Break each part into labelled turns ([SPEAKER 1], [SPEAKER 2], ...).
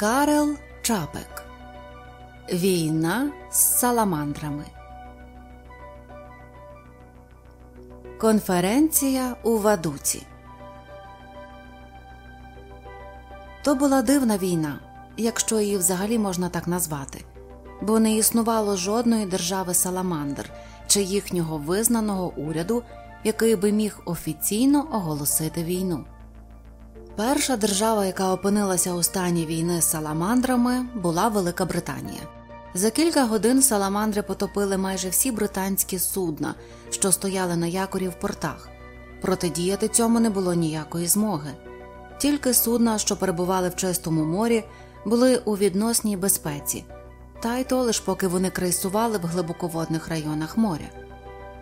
[SPEAKER 1] Карел Чапек Війна з саламандрами. Конференція у Вадуці. То була дивна війна, якщо її взагалі можна так назвати, бо не існувало жодної держави Саламандр чи їхнього визнаного уряду, який би міг офіційно оголосити війну. Перша держава, яка опинилася у стані війни з саламандрами, була Велика Британія. За кілька годин саламандри потопили майже всі британські судна, що стояли на якорі в портах. Протидіяти цьому не було ніякої змоги. Тільки судна, що перебували в чистому морі, були у відносній безпеці, та й то лиш поки вони крейсували в глибоководних районах моря.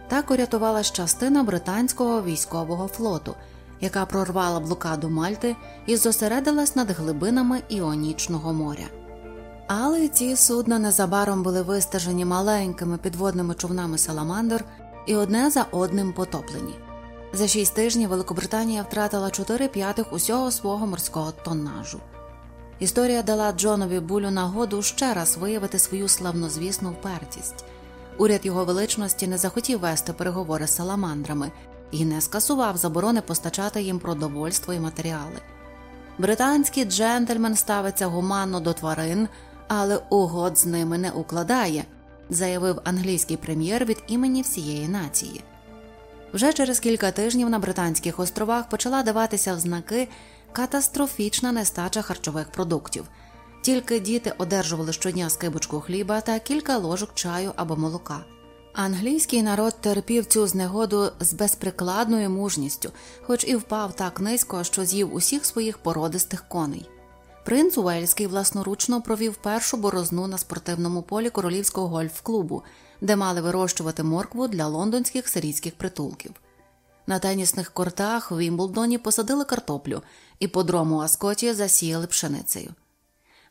[SPEAKER 1] Так урятувалась частина британського військового флоту яка прорвала блокаду Мальти і зосередилась над глибинами Іонічного моря. Але ці судна незабаром були вистежені маленькими підводними човнами Саламандр і одне за одним потоплені. За шість тижнів Великобританія втратила 4 п'ятих усього свого морського тоннажу. Історія дала Джонові булю нагоду ще раз виявити свою славнозвісну впертість. Уряд його величності не захотів вести переговори з саламандрами і не скасував заборони постачати їм продовольство і матеріали. Британський джентльмен ставиться гуманно до тварин, але угод з ними не укладає, заявив англійський прем'єр від імені всієї нації. Вже через кілька тижнів на Британських островах почала даватися в знаки катастрофічна нестача харчових продуктів. Тільки діти одержували щодня скибочку хліба та кілька ложок чаю або молока. Англійський народ терпів цю знегоду з безприкладною мужністю, хоч і впав так низько, що з'їв усіх своїх породистих коней. Принц Уельський власноручно провів першу борозну на спортивному полі королівського гольф-клубу, де мали вирощувати моркву для лондонських сирійських притулків. На тенісних кортах в Вімблдоні посадили картоплю і по дрому Аскоті засіяли пшеницею.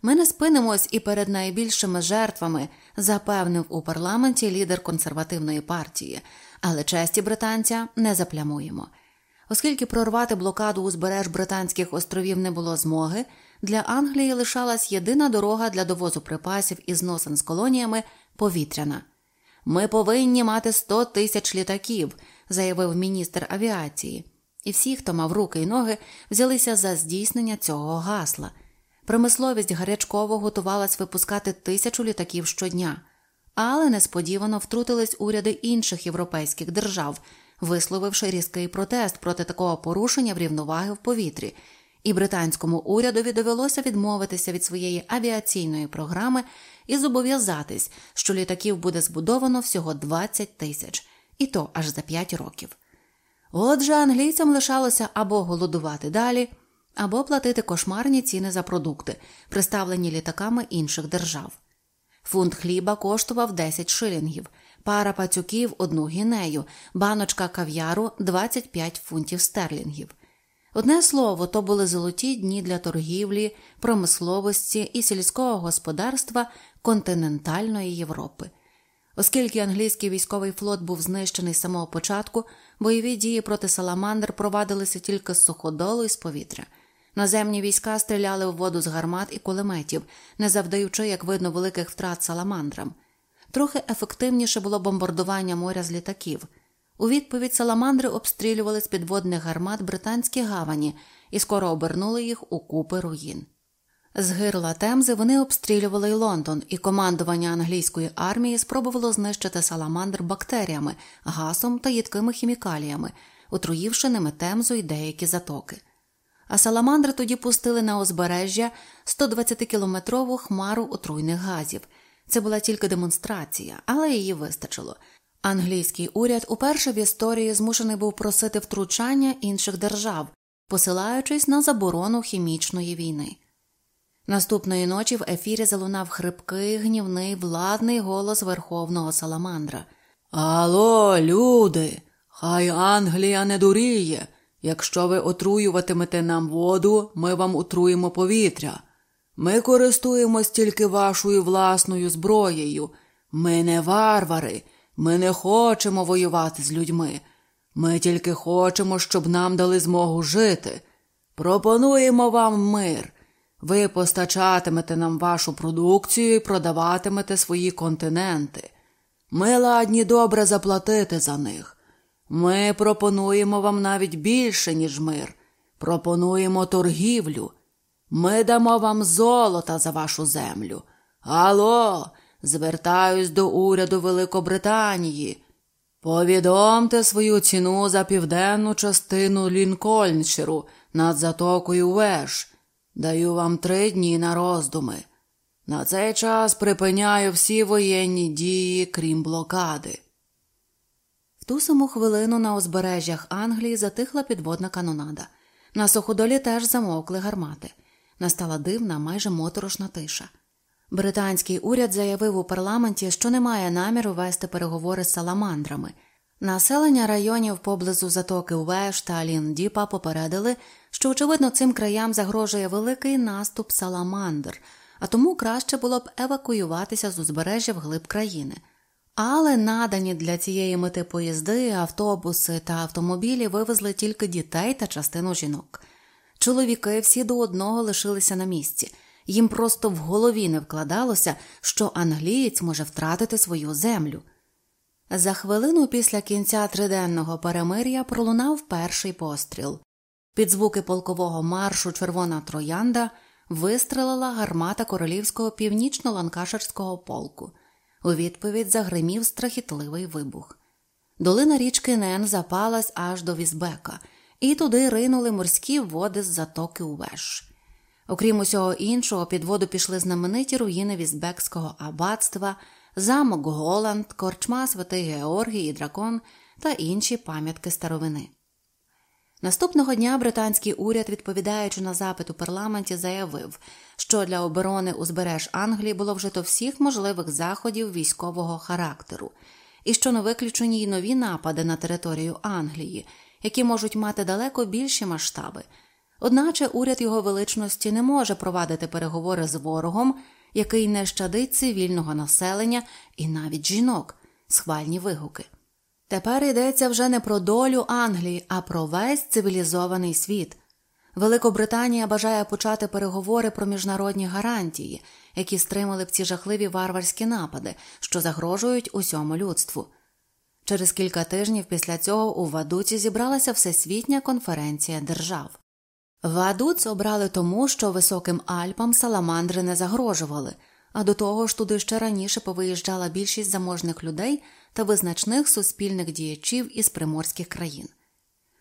[SPEAKER 1] Ми не спинимось і перед найбільшими жертвами, запевнив у парламенті лідер консервативної партії, але честі британця не заплямуємо. Оскільки прорвати блокаду узбереж Британських островів не було змоги, для Англії лишалась єдина дорога для довозу припасів і зносин з колоніями повітряна. Ми повинні мати 100 тисяч літаків, заявив міністр авіації, і всі, хто мав руки й ноги, взялися за здійснення цього гасла. Промисловість гарячково готувалась випускати тисячу літаків щодня, але несподівано втрутились уряди інших європейських держав, висловивши різкий протест проти такого порушення в рівноваги в повітрі, і британському урядові довелося відмовитися від своєї авіаційної програми і зобов'язатись, що літаків буде збудовано всього 20 тисяч, і то аж за 5 років. Отже, англійцям лишалося або голодувати далі або платити кошмарні ціни за продукти, приставлені літаками інших держав. Фунт хліба коштував 10 шилінгів, пара пацюків одну гінею, баночка кав'яру 25 фунтів стерлінгів. Одне слово, то були золоті дні для торгівлі, промисловості і сільського господарства континентальної Європи. Оскільки англійський військовий флот був знищений з самого початку, бойові дії проти Саламандр провадилися тільки з суходолу і з повітря. Наземні війська стріляли в воду з гармат і кулеметів, не завдаючи, як видно, великих втрат саламандрам. Трохи ефективніше було бомбардування моря з літаків. У відповідь саламандри обстрілювали з підводних гармат британські гавані і скоро обернули їх у купи руїн. З гирла Темзи вони обстрілювали й Лондон, і командування англійської армії спробувало знищити саламандр бактеріями, гасом та їдкими хімікаліями, отруївши ними темзу й деякі затоки а саламандри тоді пустили на узбережжя 120-кілометрову хмару отруйних газів. Це була тільки демонстрація, але її вистачило. Англійський уряд уперше в історії змушений був просити втручання інших держав, посилаючись на заборону хімічної війни. Наступної ночі в ефірі залунав хрипкий, гнівний, владний голос верховного саламандра. Алло, люди, хай Англія не дуріє. Якщо ви отруюватимете нам воду, ми вам отруємо повітря. Ми користуємось тільки вашою власною зброєю. Ми не варвари, ми не хочемо воювати з людьми. Ми тільки хочемо, щоб нам дали змогу жити. Пропонуємо вам мир. Ви постачатимете нам вашу продукцію і продаватимете свої континенти. Ми ладні добре заплатити за них. Ми пропонуємо вам навіть більше, ніж мир. Пропонуємо торгівлю. Ми дамо вам золота за вашу землю. Алло, звертаюсь до уряду Великобританії. Повідомте свою ціну за південну частину Лінкольнширу над затокою Веш. Даю вам три дні на роздуми. На цей час припиняю всі воєнні дії, крім блокади. Ту саму хвилину на узбережжях Англії затихла підводна канонада. На суходолі теж замовкли гармати. Настала дивна, майже моторошна тиша. Британський уряд заявив у парламенті, що не має наміру вести переговори з саламандрами. Населення районів поблизу затоки Веш та Ліндіпа попередили, що, очевидно, цим краям загрожує великий наступ саламандр, а тому краще було б евакуюватися з узбережжя вглиб країни. Але надані для цієї мети поїзди, автобуси та автомобілі вивезли тільки дітей та частину жінок. Чоловіки всі до одного лишилися на місці. Їм просто в голові не вкладалося, що англієць може втратити свою землю. За хвилину після кінця триденного перемир'я пролунав перший постріл. Під звуки полкового маршу Червона троянда вистрелила гармата королівського північно-ланкашерського полку. У відповідь загримів страхітливий вибух. Долина річки Нен запалась аж до Візбека, і туди ринули морські води з затоки Увеш. Окрім усього іншого, під воду пішли знамениті руїни Візбекського аббатства, замок Голланд, корчма Святий Георгій і Дракон та інші пам'ятки старовини. Наступного дня британський уряд, відповідаючи на запит у парламенті, заявив, що для оборони узбереж Англії було вжито всіх можливих заходів військового характеру, і що не виключені й нові напади на територію Англії, які можуть мати далеко більші масштаби. Одначе уряд його величності не може провадити переговори з ворогом, який не щадить цивільного населення і навіть жінок, схвальні вигуки. Тепер йдеться вже не про долю Англії, а про весь цивілізований світ. Великобританія бажає почати переговори про міжнародні гарантії, які стримали б ці жахливі варварські напади, що загрожують усьому людству. Через кілька тижнів після цього у Вадуці зібралася Всесвітня конференція держав. Вадуц обрали тому, що високим Альпам саламандри не загрожували, а до того ж туди ще раніше повиїжджала більшість заможних людей та визначних суспільних діячів із приморських країн.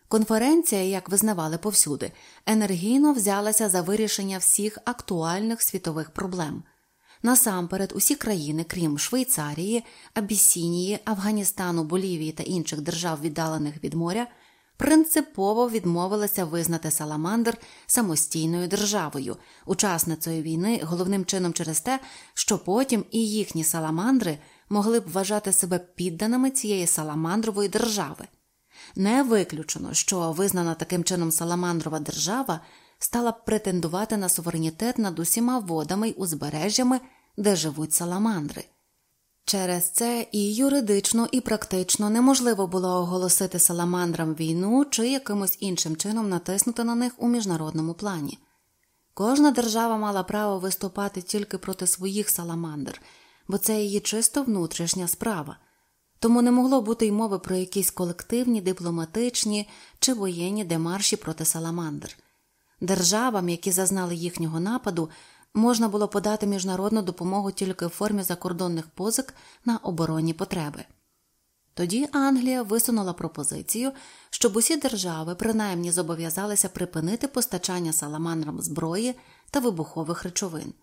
[SPEAKER 1] Конференція, як визнавали повсюди, енергійно взялася за вирішення всіх актуальних світових проблем. Насамперед, усі країни, крім Швейцарії, Абісінії, Афганістану, Болівії та інших держав, віддалених від моря, принципово відмовилася визнати Саламандр самостійною державою, учасницею війни, головним чином через те, що потім і їхні саламандри могли б вважати себе підданими цієї саламандрової держави. Не виключено, що визнана таким чином саламандрова держава стала б претендувати на суверенітет над усіма водами й узбережжями, де живуть саламандри. Через це і юридично, і практично неможливо було оголосити саламандрам війну чи якимось іншим чином натиснути на них у міжнародному плані. Кожна держава мала право виступати тільки проти своїх саламандр, бо це її чисто внутрішня справа, тому не могло бути й мови про якісь колективні, дипломатичні чи воєнні демарші проти саламандр. Державам, які зазнали їхнього нападу, можна було подати міжнародну допомогу тільки в формі закордонних позик на оборонні потреби. Тоді Англія висунула пропозицію, щоб усі держави принаймні зобов'язалися припинити постачання саламандрам зброї та вибухових речовин.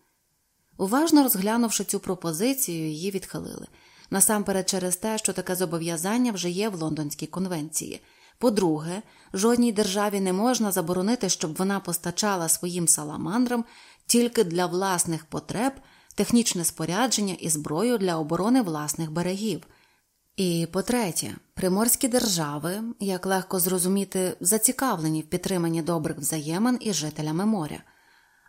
[SPEAKER 1] Уважно розглянувши цю пропозицію, її відхилили насамперед через те, що таке зобов'язання вже є в Лондонській конвенції. По-друге, жодній державі не можна заборонити, щоб вона постачала своїм саламандрам тільки для власних потреб технічне спорядження і зброю для оборони власних берегів. І по третє, приморські держави, як легко зрозуміти, зацікавлені в підтриманні добрих взаємин із жителями моря,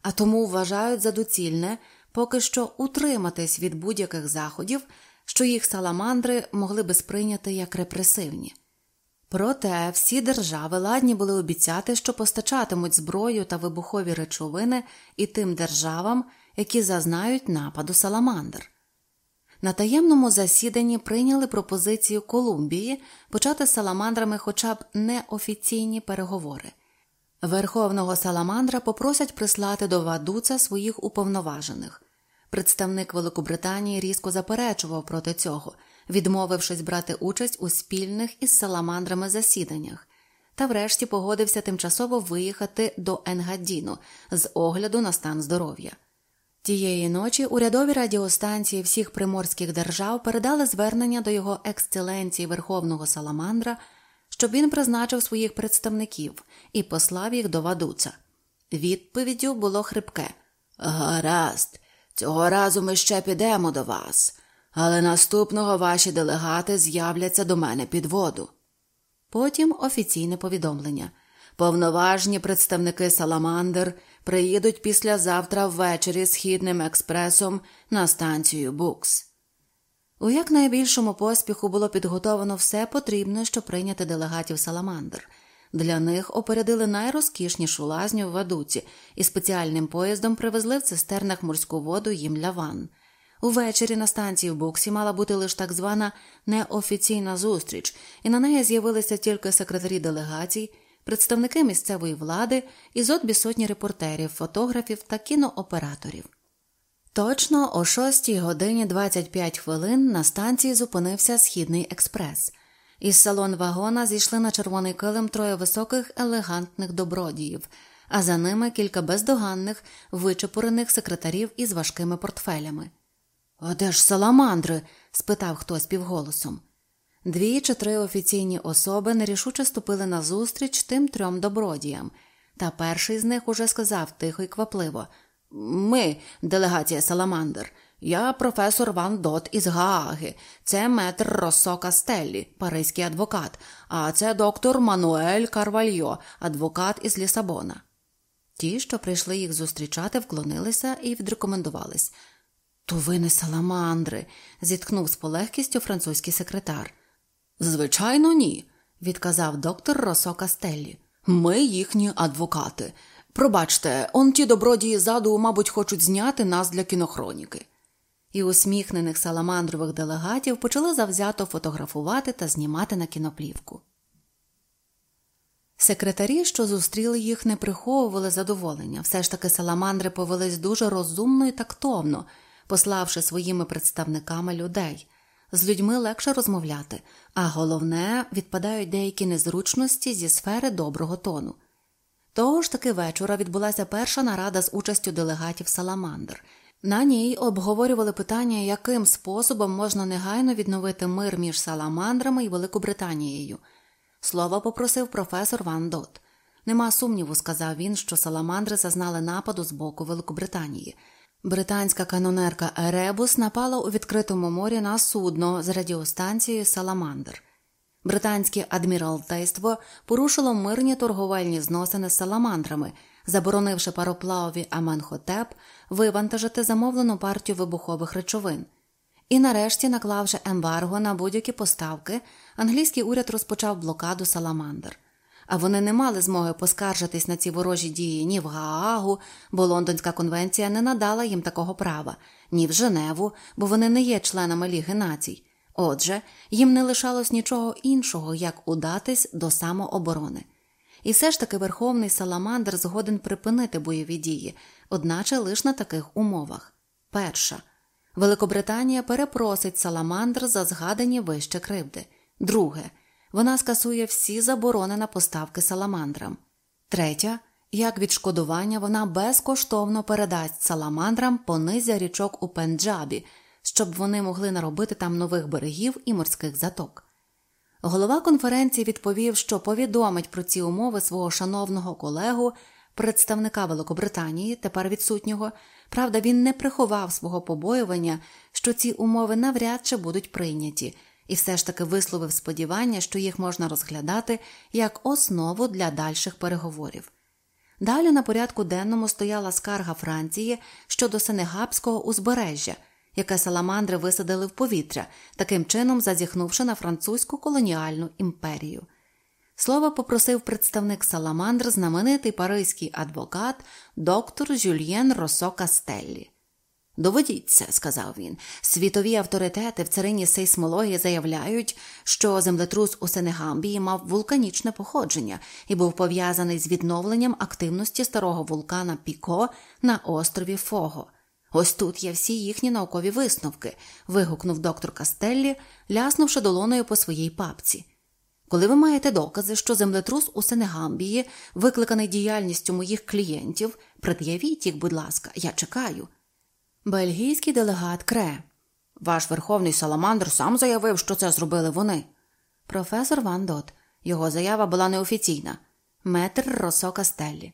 [SPEAKER 1] а тому вважають за доцільне поки що утриматись від будь-яких заходів, що їх саламандри могли би сприйняти як репресивні. Проте всі держави ладні були обіцяти, що постачатимуть зброю та вибухові речовини і тим державам, які зазнають нападу Саламандр. На таємному засіданні прийняли пропозицію Колумбії почати саламандрами хоча б неофіційні переговори. Верховного Саламандра попросять прислати до Вадуца своїх уповноважених. Представник Великобританії різко заперечував проти цього, відмовившись брати участь у спільних із саламандрами засіданнях, та врешті погодився тимчасово виїхати до Енгадіну з огляду на стан здоров'я. Тієї ночі урядові радіостанції всіх приморських держав передали звернення до його ексцеленції Верховного Саламандра, щоб він призначив своїх представників і послав їх до Вадуца. Відповіддю було хрипке Гаразд, цього разу ми ще підемо до вас, але наступного ваші делегати з'являться до мене під воду. Потім офіційне повідомлення. Повноважні представники Саламандр приїдуть післязавтра ввечері східним експресом на станцію Букс. У якнайбільшому поспіху було підготовано все потрібне, щоб прийняти делегатів Саламандр. Для них опередили найрозкішнішу лазню в Вадуці і спеціальним поїздом привезли в цистернах морську воду їм для ванн. Увечері на станції в Буксі мала бути лише так звана неофіційна зустріч, і на неї з'явилися тільки секретарі делегацій, представники місцевої влади і зо сотні репортерів, фотографів та кінооператорів. Точно о 6 годині 25 хвилин на станції зупинився Східний експрес. Із салон вагона зійшли на червоний килим троє високих елегантних добродіїв, а за ними кілька бездоганних, вичепурених секретарів із важкими портфелями. «А де ж саламандри? спитав хтось півголосом. Дві чи три офіційні особи нерішуче ступили назустріч тим трьом добродіям, та перший з них уже сказав тихо й квапливо Ми, делегація Саламандр, я професор Ван Дот із Гааги, це метр Росо Кастеллі, паризький адвокат, а це доктор Мануель Карвальйо, адвокат із Лісабона. Ті, що прийшли їх зустрічати, вклонилися і відрекомендувались. То ви не саламандри, зіткнув з полегкістю французький секретар. Звичайно, ні, відказав доктор Росо Кастеллі. Ми їхні адвокати. Пробачте, он ті добродії ззаду, мабуть, хочуть зняти нас для кінохроніки. І усміхнених саламандрових делегатів почали завзято фотографувати та знімати на кіноплівку. Секретарі, що зустріли їх, не приховували задоволення. Все ж таки саламандри повелись дуже розумно і тактовно, пославши своїми представниками людей. З людьми легше розмовляти, а головне, відпадають деякі незручності зі сфери доброго тону. Того ж таки вечора відбулася перша нарада з участю делегатів Саламандр. На ній обговорювали питання, яким способом можна негайно відновити мир між Саламандрами і Великобританією. Слово попросив професор Ван Дот. Нема сумніву, сказав він, що саламандри зазнали нападу з боку Великобританії. Британська канонерка Еребус напала у відкритому морі на судно з радіостанцією Саламандр. Британське адміралтейство порушило мирні торговельні зносини з саламандрами, заборонивши пароплавові Аменхотеп вивантажити замовлену партію вибухових речовин. І нарешті, наклавши ембарго на будь-які поставки, англійський уряд розпочав блокаду Саламандр а вони не мали змоги поскаржитись на ці ворожі дії ні в Гаагу, бо Лондонська конвенція не надала їм такого права, ні в Женеву, бо вони не є членами Ліги націй. Отже, їм не лишалось нічого іншого, як удатись до самооборони. І все ж таки Верховний Саламандр згоден припинити бойові дії, одначе лише на таких умовах. Перша Великобританія перепросить Саламандр за згадані вище кривди. Друге вона скасує всі заборони на поставки саламандрам. Третя, як відшкодування, вона безкоштовно передасть саламандрам понизя річок у Пенджабі, щоб вони могли наробити там нових берегів і морських заток. Голова конференції відповів, що повідомить про ці умови свого шановного колегу, представника Великобританії, тепер відсутнього. Правда, він не приховав свого побоювання, що ці умови навряд чи будуть прийняті і все ж таки висловив сподівання, що їх можна розглядати як основу для дальших переговорів. Далі на порядку денному стояла скарга Франції щодо Сенегабського узбережжя, яке саламандри висадили в повітря, таким чином зазіхнувши на французьку колоніальну імперію. Слово попросив представник Саламандр, знаменитий паризький адвокат доктор Жюльєн Росо Кастеллі. Доведіть це, сказав він. Світові авторитети в царині сейсмології заявляють, що землетрус у Сенегамбії мав вулканічне походження і був пов'язаний з відновленням активності старого вулкана Піко на острові Фого. Ось тут є всі їхні наукові висновки. вигукнув доктор Кастеллі, ляснувши долоною по своїй папці. Коли ви маєте докази, що землетрус у Сенегамбії викликаний діяльністю моїх клієнтів, пред'явіть їх, будь ласка, я чекаю. Бельгійський делегат Кре. Ваш верховний саламандр сам заявив, що це зробили вони. Професор Ван Дот. Його заява була неофіційна. Метр Росо Кастеллі.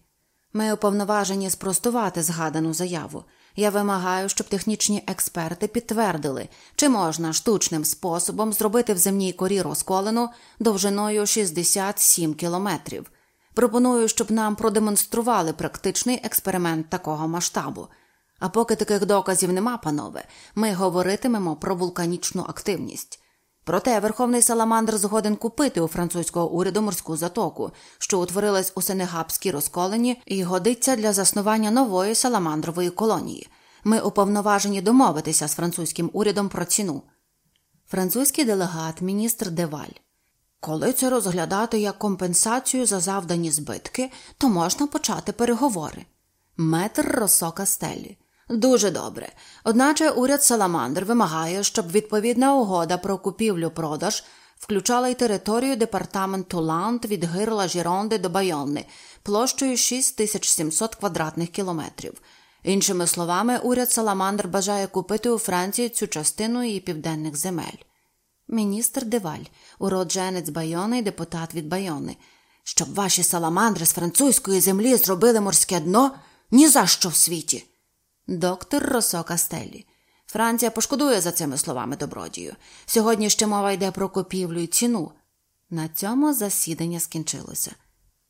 [SPEAKER 1] Ми уповноважені спростувати згадану заяву. Я вимагаю, щоб технічні експерти підтвердили, чи можна штучним способом зробити в земній корі розколену довжиною 67 кілометрів. Пропоную, щоб нам продемонстрували практичний експеримент такого масштабу. А поки таких доказів нема, панове, ми говоритимемо про вулканічну активність. Проте Верховний Саламандр згоден купити у французького уряду морську затоку, що утворилась у Сенегапській розколені, і годиться для заснування нової саламандрової колонії. Ми уповноважені домовитися з французьким урядом про ціну. Французький делегат, міністр Деваль. Коли це розглядати як компенсацію за завдані збитки, то можна почати переговори. Метр Росо Стелі. Дуже добре. Одначе уряд Саламандр вимагає, щоб відповідна угода про купівлю-продаж включала й територію департаменту Ланд від гирла Жіронди до Байонни площею 6700 квадратних кілометрів. Іншими словами, уряд Саламандр бажає купити у Франції цю частину її південних земель. Міністр Деваль, уродженець Байони і депутат від Байони. Щоб ваші саламандри з французької землі зробили морське дно ні за що в світі. Доктор Росо Кастеллі. Франція пошкодує за цими словами добродію. Сьогодні ще мова йде про купівлю і ціну. На цьому засідання скінчилося.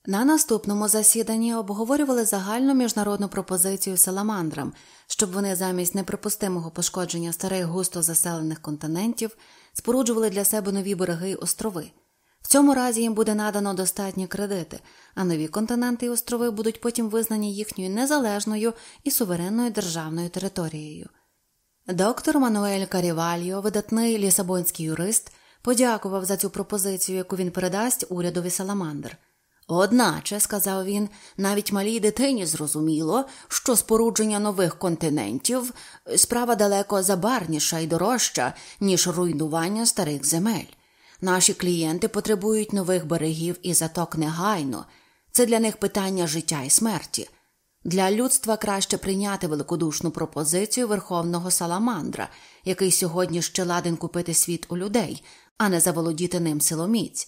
[SPEAKER 1] На наступному засіданні обговорювали загальну міжнародну пропозицію саламандрам, щоб вони замість неприпустимого пошкодження старих густо заселених континентів споруджували для себе нові береги й острови. В цьому разі їм буде надано достатні кредити, а нові континенти і острови будуть потім визнані їхньою незалежною і суверенною державною територією. Доктор Мануель Карівальо, видатний лісабонський юрист, подякував за цю пропозицію, яку він передасть урядові Саламандр. Одначе, сказав він, навіть малій дитині зрозуміло, що спорудження нових континентів справа далеко забарніша і дорожча, ніж руйнування старих земель. Наші клієнти потребують нових берегів і заток негайно. Це для них питання життя і смерті. Для людства краще прийняти великодушну пропозицію верховного саламандра, який сьогодні ще ладен купити світ у людей, а не заволодіти ним силоміць.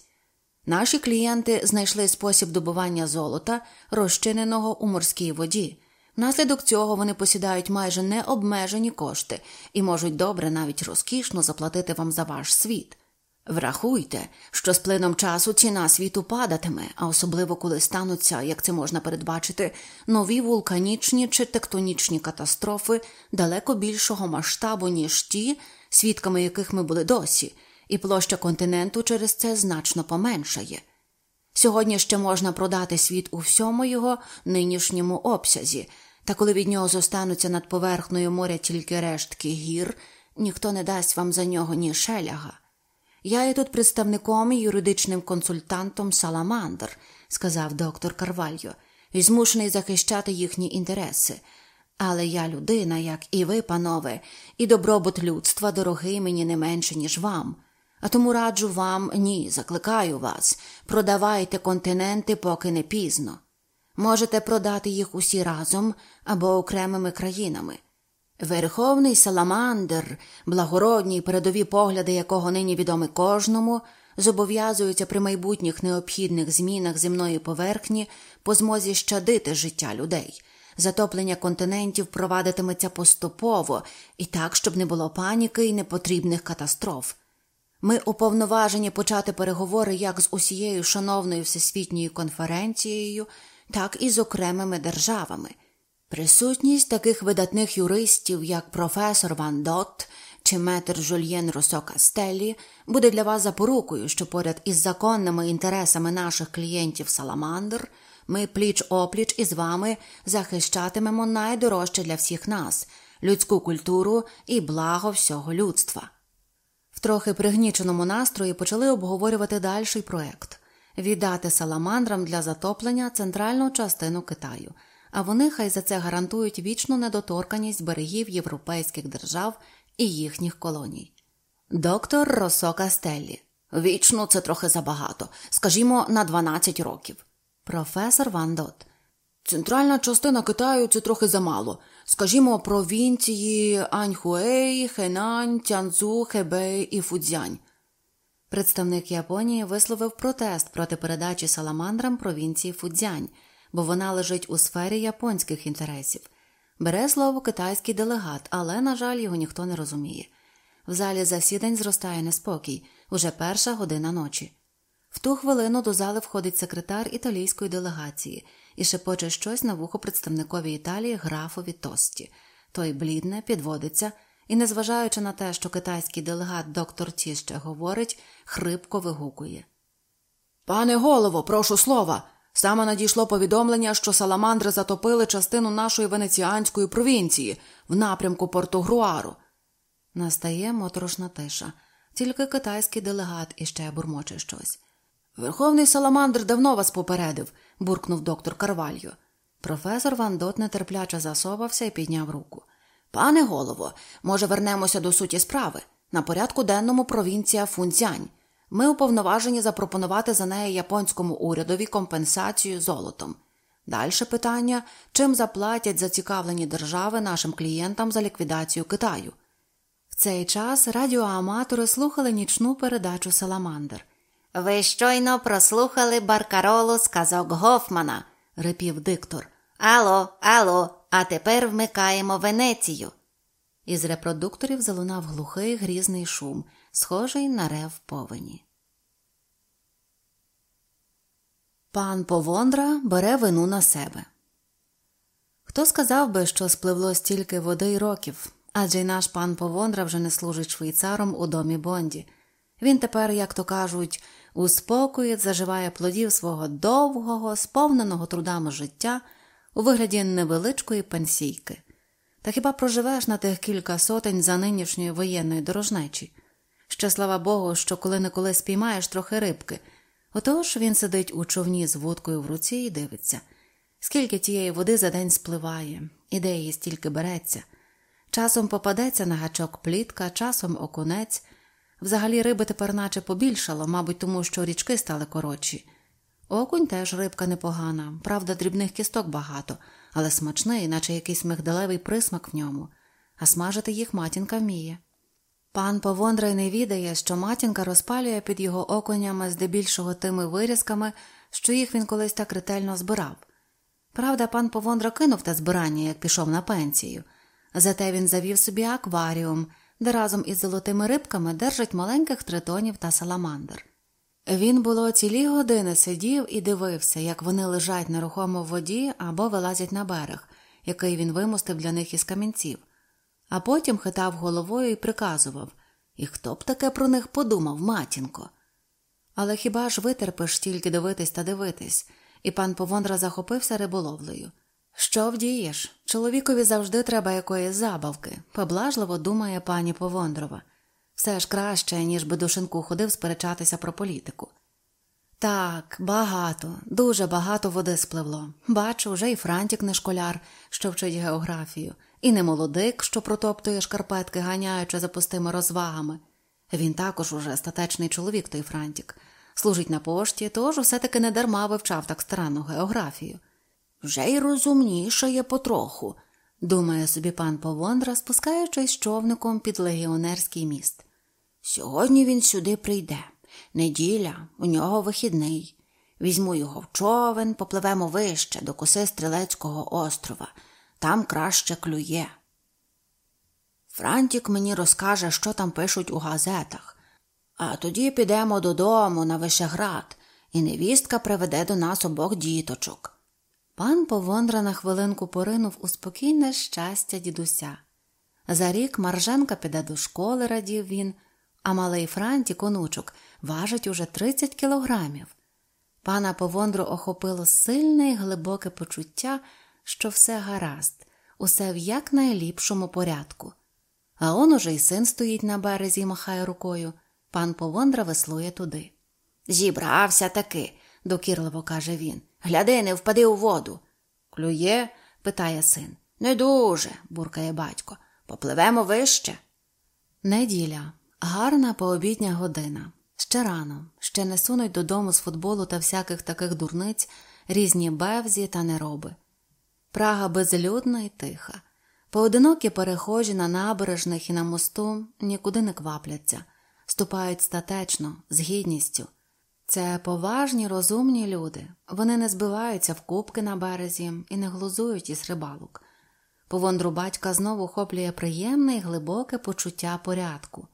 [SPEAKER 1] Наші клієнти знайшли спосіб добування золота, розчиненого у морській воді. Внаслідок цього вони посідають майже необмежені кошти і можуть добре, навіть розкішно заплатити вам за ваш світ. Врахуйте, що з плином часу ціна світу падатиме, а особливо коли стануться, як це можна передбачити, нові вулканічні чи тектонічні катастрофи далеко більшого масштабу, ніж ті, свідками яких ми були досі, і площа континенту через це значно поменшає. Сьогодні ще можна продати світ у всьому його нинішньому обсязі, та коли від нього зостануться над поверхнею моря тільки рештки гір, ніхто не дасть вам за нього ні шеляга. Я є тут представником і юридичним консультантом Саламандр, сказав доктор Карвальо, і змушений захищати їхні інтереси. Але я людина, як і ви, панове, і добробут людства дорогий мені не менше, ніж вам. А тому раджу вам ні, закликаю вас продавайте континенти, поки не пізно. Можете продати їх усі разом або окремими країнами. Верховний Саламандр, благородні й передові погляди, якого нині відомі кожному, зобов'язуються при майбутніх необхідних змінах земної поверхні по змозі щадити життя людей. Затоплення континентів провадитиметься поступово і так, щоб не було паніки і непотрібних катастроф. Ми уповноважені почати переговори як з усією шановною всесвітньою конференцією, так і з окремими державами. Присутність таких видатних юристів, як професор Ван Дот чи метр Жульєн Росока Стеллі буде для вас запорукою, що поряд із законними інтересами наших клієнтів Саламандр ми пліч опліч із вами захищатимемо найдорожче для всіх нас людську культуру і благо всього людства. В трохи пригніченому настрої почали обговорювати дальший проект віддати саламандрам для затоплення центральну частину Китаю, а вони хай за це гарантують вічну недоторканість берегів європейських держав і їхніх колоній. Доктор Росо Кастеллі. Вічно це трохи забагато, скажімо, на 12 років. Професор Ван Дот. Центральна частина Китаю це трохи замало. Скажімо, провінції Аньхуей, Хенань, Тянцзу, Хебей і Фудзянь. Представник Японії висловив протест проти передачі саламандрам провінції Фудзянь, бо вона лежить у сфері японських інтересів. Бере слово китайський делегат, але, на жаль, його ніхто не розуміє. В залі засідань зростає неспокій уже перша година ночі. В ту хвилину до зали входить секретар італійської делегації і шепоче щось на вухо представникові Італії графові Тості. Той блідне, підводиться і, незважаючи на те, що китайський делегат доктор Тіще говорить, хрипко вигукує. Пане голово, прошу слова. Саме надійшло повідомлення, що саламандри затопили частину нашої венеціанської провінції в напрямку Португруару. Настає моторошна тиша, тільки китайський делегат іще бурмоче щось. Верховний саламандр давно вас попередив, буркнув доктор Карвальо. Професор Ван Дот нетерпляче засовався і підняв руку. Пане голово, може, вернемося до суті справи. На порядку денному провінція Фунцянь. Ми уповноважені запропонувати за неї японському урядові компенсацію золотом. Дальше питання чим заплатять зацікавлені держави нашим клієнтам за ліквідацію Китаю. В цей час радіоаматори слухали нічну передачу Саламандр. Ви щойно прослухали баркаролу з казок Гофмана, рипів диктор. Ало, ало, а тепер вмикаємо Венецію. Із репродукторів залунав глухий грізний шум, схожий на рев повені. Пан Повондра бере вину на себе. Хто сказав би, що спливло стільки води й років, адже й наш пан Повондра вже не служить швейцаром у домі Бонді. Він тепер, як то кажуть, у спокої заживає плодів свого довгого, сповненого трудами життя у вигляді невеличкої пенсійки. Та хіба проживеш на тих кілька сотень за нинішньої воєнної дорожнечі? Ще слава Богу, що коли неколи спіймаєш трохи рибки. Отож він сидить у човні з водкою в руці і дивиться, скільки тієї води за день спливає, і де її стільки береться. Часом попадеться на гачок плітка, часом окунець. Взагалі риби тепер наче побільшало, мабуть, тому що річки стали коротші. Окунь теж рибка непогана, правда, дрібних кісток багато, але смачний, наче якийсь мигдалевий присмак в ньому, а смажити їх матінка вміє. Пан Повондрай не відає, що матінка розпалює під його оконями здебільшого тими вирізками, що їх він колись так ретельно збирав. Правда, пан Повондра кинув те збирання, як пішов на пенсію, зате він завів собі акваріум, де разом із золотими рибками держать маленьких тритонів та саламандр. Він було цілі години сидів і дивився, як вони лежать нерухомо в воді або вилазять на берег, який він вимостив для них із камінців, а потім хитав головою і приказував І хто б таке про них подумав, матінко? Але хіба ж витерпиш тільки дивитись та дивитись, і пан Повондра захопився риболовлею. Що вдієш? Чоловікові завжди треба якоїсь забавки, поблажливо думає пані Повондрова. Все ж краще, ніж би до шинку ходив сперечатися про політику. Так, багато, дуже багато води спливло. Бачу, вже і Франтік не школяр, що вчить географію, і не молодик, що протоптує шкарпетки, ганяючи за пустими розвагами. Він також уже статечний чоловік, той Франтік. Служить на пошті, тож все таки не дарма вивчав так старанну географію. Вже й розумнішає потроху, думає собі пан Повондра, спускаючись човником під легіонерський міст. Сьогодні він сюди прийде. Неділя, у нього вихідний. Візьму його в човен, попливемо вище до коси Стрілецького острова. Там краще клює. Франтік мені розкаже, що там пишуть у газетах, а тоді підемо додому на Вишеград, і невістка приведе до нас обох діточок. Пан Повондра на хвилинку поринув у спокійне щастя дідуся. За рік Марженка піде до школи, радів він, а малий Франтік, онучок, важить уже 30 кілограмів. Пана Повондру охопило сильне і глибоке почуття, що все гаразд, усе в якнайліпшому порядку. А он уже й син стоїть на березі і махає рукою. Пан Повондра веслує туди. Зібрався таки, докірливо каже він. Гляди, не впади у воду. Клює? питає син. Не дуже, буркає батько. Попливемо вище. Неділя. Гарна пообідня година. Ще рано, ще не сунуть додому з футболу та всяких таких дурниць різні бевзі та нероби. Прага безлюдна і тиха. Поодинокі перехожі на набережних і на мосту нікуди не квапляться, ступають статечно, з гідністю. Це поважні, розумні люди. Вони не збиваються в кубки на березі і не глузують із рибалок. Повондру батька знову хоплює приємне і глибоке почуття порядку.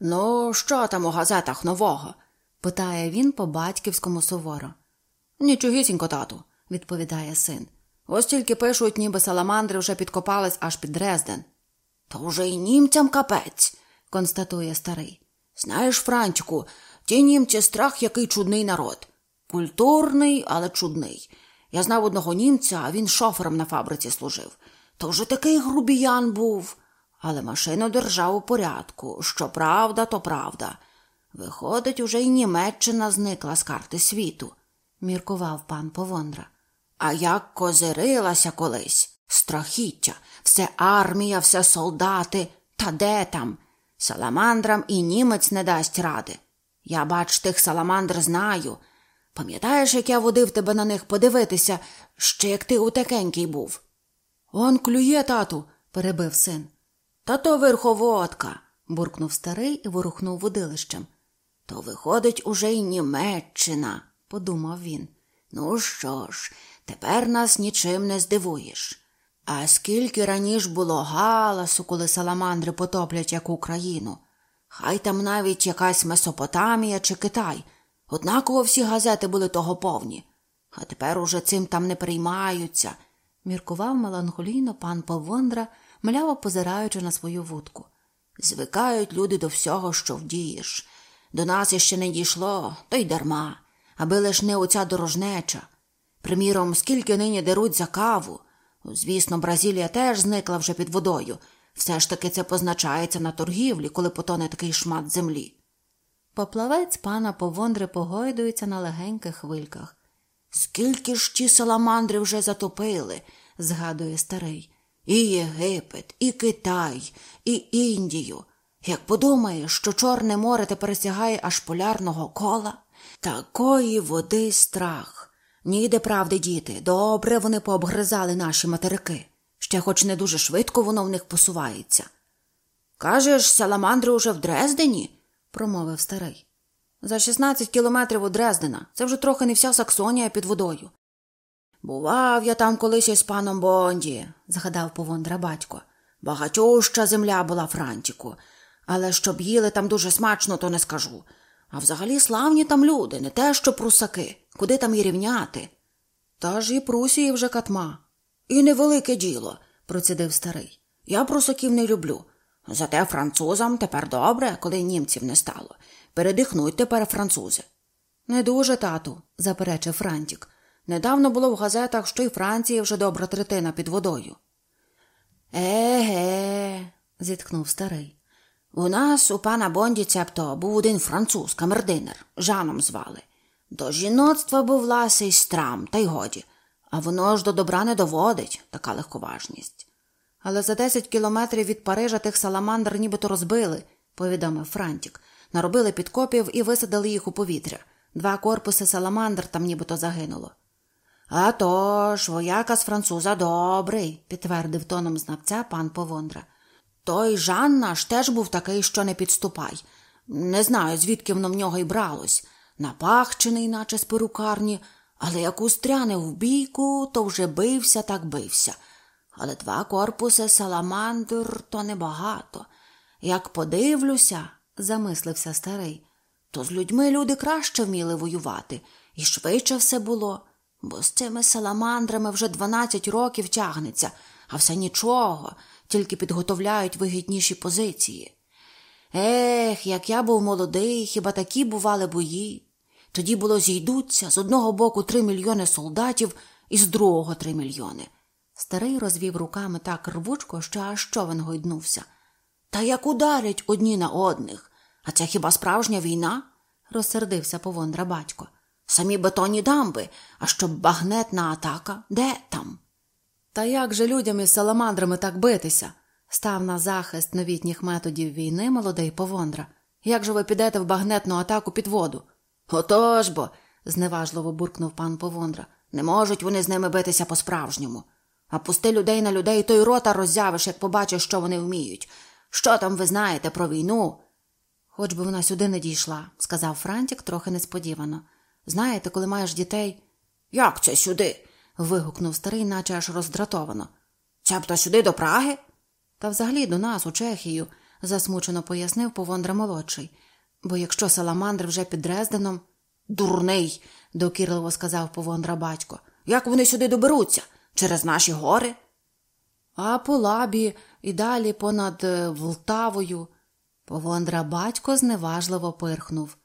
[SPEAKER 1] Ну, що там у газетах нового? питає він по батьківському суворо. Нічогісінько, тату, відповідає син. Ось тільки пишуть, ніби саламандри вже підкопались аж під Дрезден. То вже й німцям капець, констатує старий. Знаєш, Франчику, ті німці страх який чудний народ. Культурний, але чудний. Я знав одного німця, а він шофером на фабриці служив. То вже такий грубіян був, але машину держав у порядку. Що правда, то правда. Виходить, уже й Німеччина зникла з карти світу, міркував пан Повондра. А як козирилася колись. Страхіття, все армія, все солдати. Та де там? Саламандрам і німець не дасть ради. Я, бач, тих саламандр знаю. Пам'ятаєш, як я водив тебе на них подивитися, ще як ти утекенький був? Он клює, тату, перебив син. Та то верховодка, буркнув старий і ворухнув водилищем. То, виходить, уже й Німеччина, подумав він. Ну що ж, тепер нас нічим не здивуєш. А скільки раніше було галасу, коли саламандри потоплять як Україну. Хай там навіть якась Месопотамія чи Китай. Однаково всі газети були того повні. А тепер уже цим там не приймаються, міркував меланхолійно пан Повондра, мляво позираючи на свою вудку. Звикають люди до всього, що вдієш. До нас іще не дійшло, то й дарма, аби лиш не оця дорожнеча. Приміром, скільки нині деруть за каву. Звісно, Бразилія теж зникла вже під водою. Все ж таки це позначається на торгівлі, коли потоне такий шмат землі. Поплавець пана Повондри погойдується на легеньких хвильках. Скільки ж ті саламандри вже затопили, згадує старий. І Єгипет, і Китай, і Індію. Як подумаєш, що Чорне море тепер сягає аж полярного кола, такої води страх. Ніде правди, діти, добре вони пообгризали наші материки. Ще хоч не дуже швидко воно в них посувається. Кажеш, саламандри уже в Дрездені? промовив старий. За 16 кілометрів у Дрездена. Це вже трохи не вся Саксонія під водою. Бував я там колись із паном Бонді, згадав повондра батько. Багатюща земля була Франчику, але щоб їли там дуже смачно, то не скажу. А взагалі славні там люди, не те, що прусаки, куди там і рівняти. Та ж і Прусії вже катма. І невелике діло, процідив старий. Я прусаків не люблю. Зате французам тепер добре, коли німців не стало. Передихнуть тепер французи. Не дуже, тату, заперечив Франтік. Недавно було в газетах, що й Франції вже добра третина під водою. Еге, зітхнув старий. У нас у пана Бонді цебто був один француз, камердинер, Жаном звали. До жіноцтва був ласий страм, та й годі, а воно ж до добра не доводить, така легковажність. Але за десять кілометрів від Парижа тих саламандр нібито розбили, повідомив Франтік. Наробили підкопів і висадили їх у повітря. Два корпуси саламандр там нібито загинуло. «А тож, вояка з француза добрий, підтвердив тоном знавця пан Повондра. Той Жан наш теж був такий, що не підступай. Не знаю, звідки воно в нього й бралось. Напахчений, наче з перукарні, але як устрянив в бійку, то вже бився, так бився. Але два корпуси саламандр то небагато. Як подивлюся, замислився старий, то з людьми люди краще вміли воювати, і швидше все було, бо з цими саламандрами вже дванадцять років тягнеться, а все нічого, тільки підготовляють вигідніші позиції. Ех, як я був молодий, хіба такі бували бої. Тоді було зійдуться з одного боку три мільйони солдатів і з другого три мільйони. Старий розвів руками так рвучко, що аж човен гойднувся. Та як ударять одні на одних. А це хіба справжня війна? розсердився повондра батько. Самі бетонні дамби, а щоб багнетна атака, де там? Та як же людям із саламандрами так битися? став на захист новітніх методів війни молодий Повондра. Як же ви підете в багнетну атаку під воду? Отож бо, зневажливо буркнув пан Повондра. Не можуть вони з ними битися по-справжньому. А пусти людей на людей, то й рота роззявиш, як побачиш, що вони вміють. Що там ви знаєте про війну? Хоч би вона сюди не дійшла, сказав Франтік трохи несподівано. Знаєте, коли маєш дітей. Як це сюди? вигукнув старий, наче аж роздратовано. Цябто сюди до Праги? Та взагалі до нас, у Чехію, засмучено пояснив Повондра молодший. Бо якщо саламандр вже під Дрезденом. Дурний, докірливо сказав Повондра батько. Як вони сюди доберуться? Через наші гори? А по лабі і далі понад е, Влтавою. Повондра батько зневажливо пирхнув.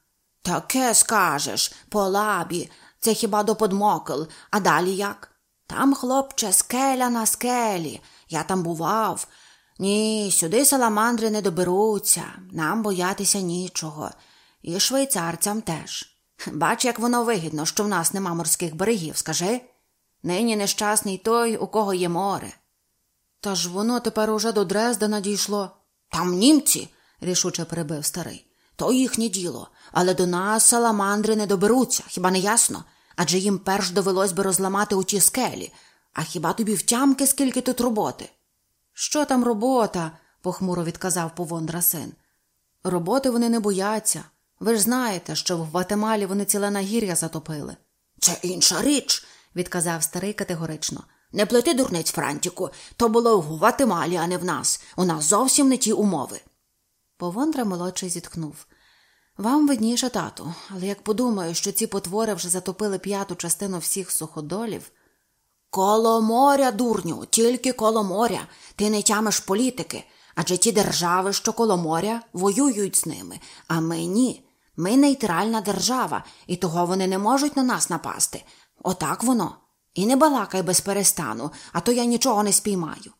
[SPEAKER 1] Таке скажеш, по лабі, це хіба до подмокл, а далі як? Там, хлопче, скеля на скелі. Я там бував. Ні, сюди саламандри не доберуться, нам боятися нічого. І швейцарцям теж. Бач, як воно вигідно, що в нас нема морських берегів, скажи. Нині нещасний той, у кого є море. Та ж воно тепер уже до Дрездена дійшло. Там німці, рішуче перебив старий. То їхнє діло, але до нас саламандри не доберуться, хіба не ясно? Адже їм перш довелось би розламати у ті скелі. А хіба тобі втямки, скільки тут роботи? Що там робота? похмуро відказав Повондра син. Роботи вони не бояться. Ви ж знаєте, що в Гватемалі вони ціле нагір'я затопили. Це інша річ, відказав старий категорично. Не плети дурниць, Франтіку, то було в Гватемалі, а не в нас. У нас зовсім не ті умови. Повондра молодший зітхнув. Вам видніше, тату, але як подумаю, що ці потвори вже затопили п'яту частину всіх суходолів. Коло моря, дурню, тільки коло моря. Ти не тямиш політики. Адже ті держави, що коло моря, воюють з ними, а ми ні. Ми нейтральна держава, і того вони не можуть на нас напасти. Отак воно. І не балакай без перестану, а то я нічого не спіймаю.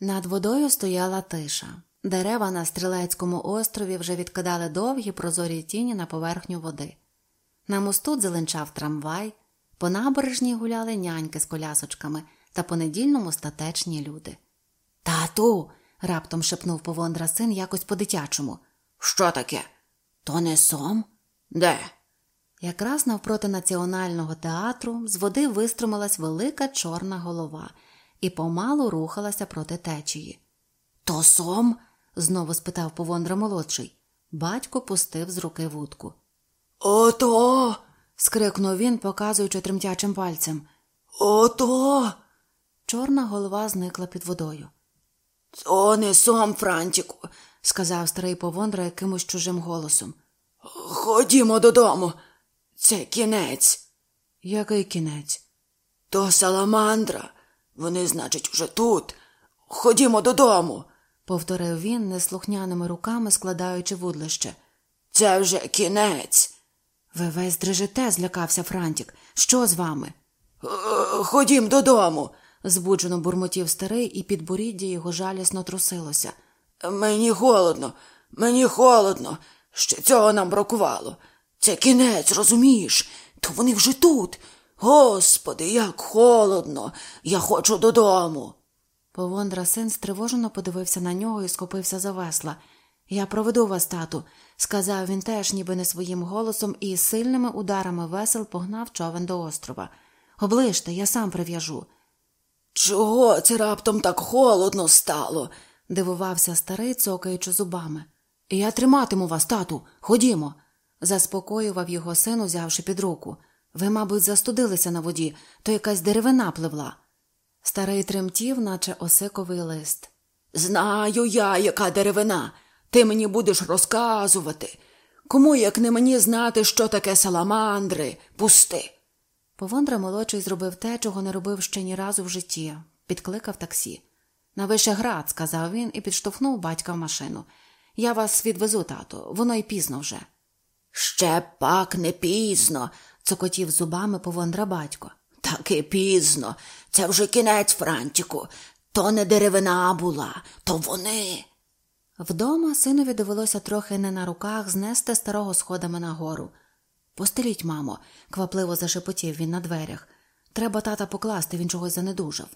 [SPEAKER 1] Над водою стояла тиша. Дерева на стрілецькому острові вже відкидали довгі прозорі тіні на поверхню води. На мосту зеленчав трамвай, по набережній гуляли няньки з колясочками та по недільному статечні люди. Тату. раптом шепнув Повондра син якось по-дитячому. Що таке? То не сом? Де? Якраз навпроти національного театру з води виструмилась велика чорна голова і помалу рухалася проти течії. То сом? знову спитав Повондра молодший. Батько пустив з руки вудку. Ото. Скрикнув він, показуючи тремтячим пальцем. Ото. Чорна голова зникла під водою. То не сом, Франтіку, сказав старий Повондра якимось чужим голосом. Ходімо додому. Це кінець. Який кінець? То саламандра. Вони, значить, уже тут. Ходімо додому, повторив він, неслухняними руками складаючи вудлище. Це вже кінець. Ви весь дрижите, злякався Франтік. Що з вами? «Е, ходім додому, збуджено бурмотів старий, і підборіддя його жалісно трусилося. Мені холодно, мені холодно. Ще цього нам бракувало. Це кінець, розумієш? То вони вже тут. Господи, як холодно. Я хочу додому. Повондра син стривожено подивився на нього і схопився за весла. Я проведу вас, тату, сказав він теж, ніби не своїм голосом, і сильними ударами весел погнав човен до острова. Оближте, я сам прив'яжу. Чого це раптом так холодно стало? дивувався старий, цокаючи зубами. Я триматиму вас, тату, ходімо, заспокоював його син, узявши під руку. Ви, мабуть, застудилися на воді, то якась деревина пливла. Старий тремтів, наче осиковий лист. Знаю я, яка деревина. Ти мені будеш розказувати. Кому, як не мені знати, що таке саламандри, пусти. Повондра молодший зробив те, чого не робив ще ні разу в житті, підкликав таксі. На Вишеград, сказав він і підштовхнув батька в машину. Я вас відвезу, тату, воно й пізно вже.
[SPEAKER 2] Ще пак не пізно,
[SPEAKER 1] цокотів зубами повондра батько.
[SPEAKER 2] Таки пізно. Це вже кінець, Франтіку. То не деревина була, то вони.
[SPEAKER 1] Вдома синові довелося трохи не на руках знести старого сходами нагору. Постеліть, мамо, квапливо зашепотів він на дверях. Треба тата покласти, він чогось занедужав.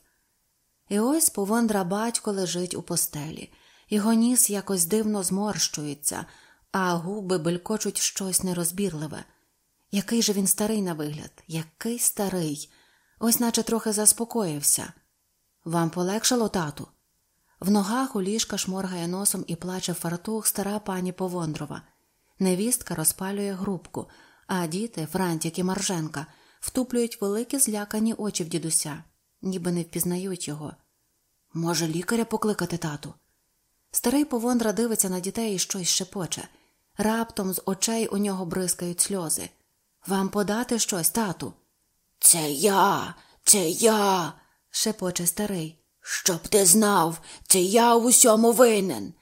[SPEAKER 1] І ось повондра батько лежить у постелі. Його ніс якось дивно зморщується, а губи белькочуть щось нерозбірливе. Який же він старий на вигляд, який старий, ось наче трохи заспокоївся. Вам полегшало, тату? В ногах у ліжка шморгає носом і плаче фартух стара пані Повондрова. Невістка розпалює грубку, а діти, Франтік і Марженка, втуплюють великі злякані очі в дідуся, ніби не впізнають його. Може, лікаря покликати тату? Старий Повондра дивиться на дітей і щось шепоче. Раптом з очей у нього бризкають сльози. Вам подати щось, тату?
[SPEAKER 2] Це я, це я,
[SPEAKER 1] шепоче старий.
[SPEAKER 2] Щоб ти знав, це я в усьому винен.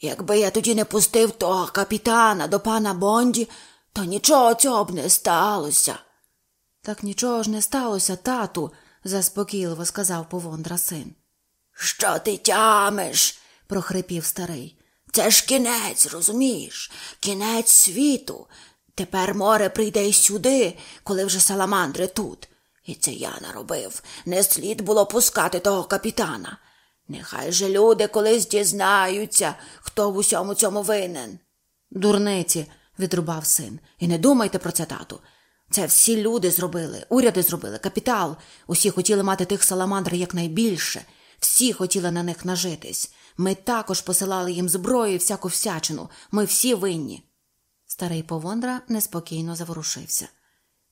[SPEAKER 2] Якби я тоді не пустив того капітана до пана Бонді, то нічого цього б не сталося.
[SPEAKER 1] Так нічого ж не сталося, тату, заспокійливо сказав Повондра син.
[SPEAKER 2] Що ти тямиш?
[SPEAKER 1] прохрипів старий.
[SPEAKER 2] Це ж кінець, розумієш? Кінець світу. Тепер море прийде й сюди, коли вже саламандри тут. І це я наробив. Не слід було пускати того капітана. Нехай же люди колись дізнаються, хто в усьому цьому винен.
[SPEAKER 1] Дурниці, відрубав син. І не думайте про це, тату. Це всі люди зробили, уряди зробили, капітал. Усі хотіли мати тих саламандр якнайбільше, всі хотіли на них нажитись. Ми також посилали їм зброю і всяку всячину. Ми всі винні. Старий Повондра неспокійно заворушився.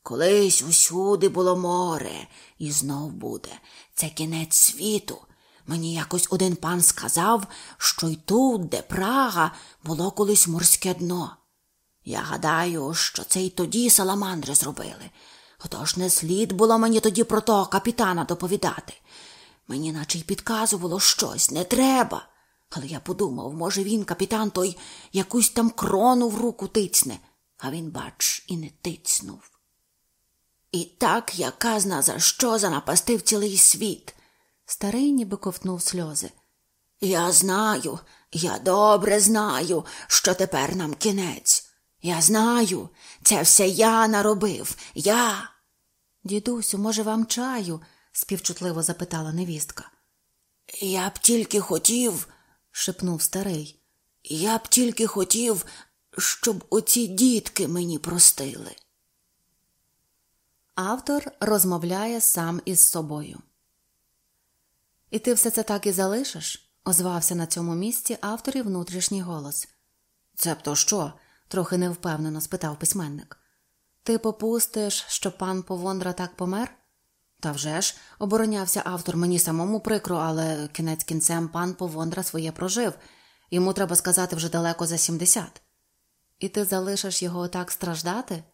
[SPEAKER 2] Колись усюди було море, і знов буде. Це кінець світу. Мені якось один пан сказав, що й тут, де Прага, було колись морське дно. Я гадаю, що це й тоді саламандри зробили. Отож не слід було мені тоді про того капітана доповідати. Мені наче й підказувало щось, не треба. Але я подумав, може, він, капітан, той якусь там крону в руку тицне, а він, бач, і не тицнув. І так я казна за що занапастив цілий світ.
[SPEAKER 1] Старий ніби ковтнув сльози.
[SPEAKER 2] Я знаю, я добре знаю, що тепер нам кінець. Я знаю, це все я наробив, я.
[SPEAKER 1] Дідусю, може, вам чаю? співчутливо запитала невістка.
[SPEAKER 2] Я б тільки хотів, шепнув старий. Я б тільки хотів, щоб оці дітки мені простили.
[SPEAKER 1] Автор розмовляє сам із собою. І ти все це так і залишиш? озвався на цьому місці авторів внутрішній голос. Цебто що? трохи невпевнено спитав письменник. Ти попустиш, що пан Повондра так помер? Та вже ж, оборонявся автор мені самому прикро, але кінець кінцем пан Повондра своє прожив, йому треба сказати вже далеко за сімдесят. І ти залишиш його так страждати?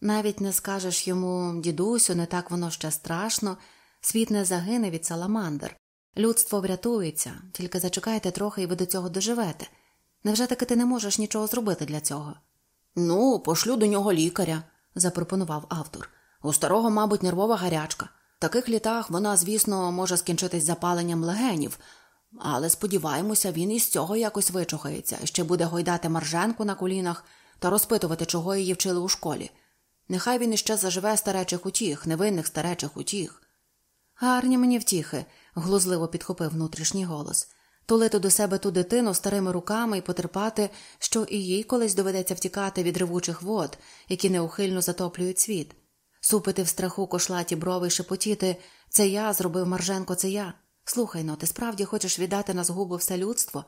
[SPEAKER 1] Навіть не скажеш йому, дідусю, не так воно ще страшно, світ не загине від саламандр, людство врятується, тільки зачекайте трохи і ви до цього доживете. Невже таки ти не можеш нічого зробити для цього? Ну, пошлю до нього лікаря, запропонував автор. У старого, мабуть, нервова гарячка. В таких літах вона, звісно, може скінчитись запаленням легенів, але сподіваємося, він із цього якось вичухається, ще буде гойдати марженку на колінах та розпитувати, чого її вчили у школі. Нехай він іще заживе старечих утіх, невинних старечих утіх. Гарні мені втіхи, глузливо підхопив внутрішній голос. Тулити до себе ту дитину старими руками і потерпати, що і їй колись доведеться втікати від ревучих вод, які неухильно затоплюють світ, супити в страху кошлаті брови й шепотіти це я зробив Марженко, це я. Слухай но, ти справді хочеш віддати на згубу все людство?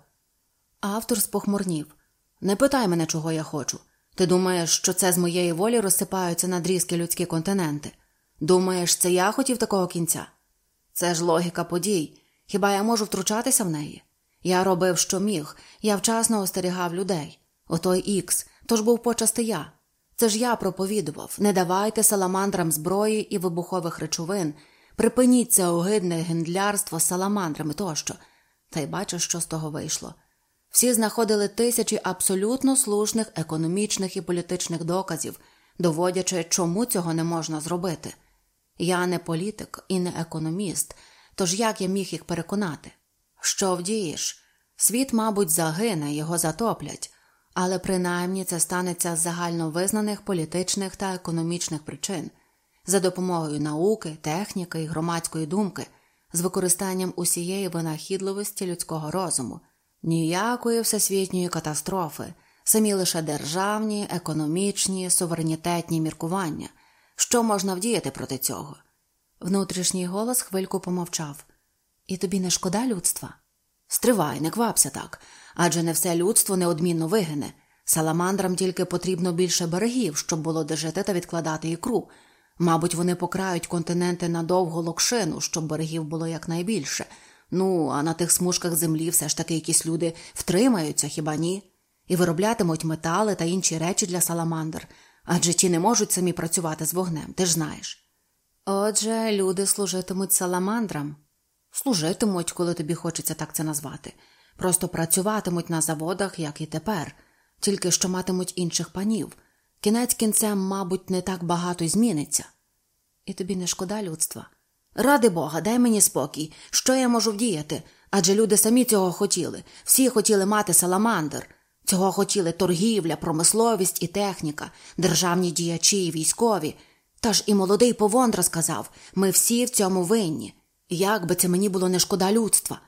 [SPEAKER 1] Автор спохмурнів Не питай мене, чого я хочу. Ти думаєш, що це з моєї волі розсипаються надрізки людські континенти? Думаєш, це я хотів такого кінця? Це ж логіка подій. Хіба я можу втручатися в неї? Я робив, що міг, я вчасно остерігав людей. Отой ікс, то ж був почасти я. Це ж я проповідував не давайте саламандрам зброї і вибухових речовин, припиніть це огидне гендлярство з саламандрами тощо. Та й бачиш, що з того вийшло. Всі знаходили тисячі абсолютно слушних економічних і політичних доказів, доводячи, чому цього не можна зробити. Я не політик і не економіст, тож як я міг їх переконати? Що вдієш? Світ, мабуть, загине, його затоплять, але принаймні це станеться з загальновизнаних політичних та економічних причин, за допомогою науки, техніки і громадської думки, з використанням усієї винахідливості людського розуму, ніякої всесвітньої катастрофи, самі лише державні, економічні, суверенітетні міркування. Що можна вдіяти проти цього? Внутрішній голос хвильку помовчав. І тобі не шкода людства? Стривай, не квапся так, адже не все людство неодмінно вигине. Саламандрам тільки потрібно більше берегів, щоб було де жити та відкладати ікру. Мабуть, вони покрають континенти на довгу локшину, щоб берегів було якнайбільше. Ну, а на тих смужках землі все ж таки якісь люди втримаються, хіба ні? І вироблятимуть метали та інші речі для саламандр, адже ті не можуть самі працювати з вогнем, ти ж знаєш. Отже, люди служитимуть саламандрам. Служитимуть, коли тобі хочеться так це назвати. Просто працюватимуть на заводах, як і тепер, тільки що матимуть інших панів. Кінець кінцем, мабуть, не так багато зміниться. І тобі не шкода людства. Ради Бога, дай мені спокій, що я можу вдіяти? Адже люди самі цього хотіли, всі хотіли мати саламандр. Цього хотіли торгівля, промисловість і техніка, державні діячі і військові. Та ж і молодий Повондра сказав ми всі в цьому винні. Як би це мені було не шкода людства.